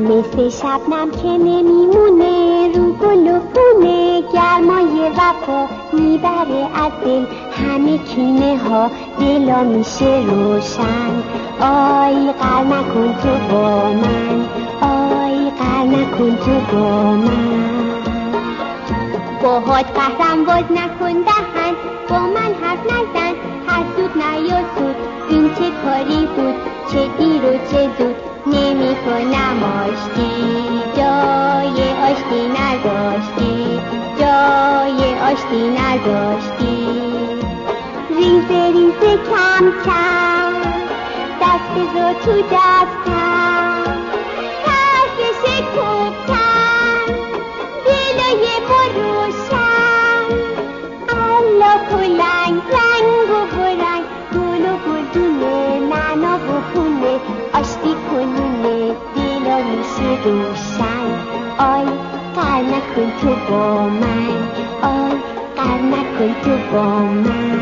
مثل شبنم که نمیمونه رو گل و پونه گرمای وفا می‌بره از دل. همه کینه ها دلا میشه روشن. آی قر نکن تو با من. آی قر نکن تو با من. باهات قهرم باز نکن دهن. با من حرف نزن. حسود نیاسود این چه کاری بود؟ چه دیر و چه زود؟ آشتی جای آشتی نداشتی جای آشتی نداشتی ریز ریز کم کم دست رو تو دستم دلا میشه روشن آی قر نکن تو با من آی قر نکن تو با من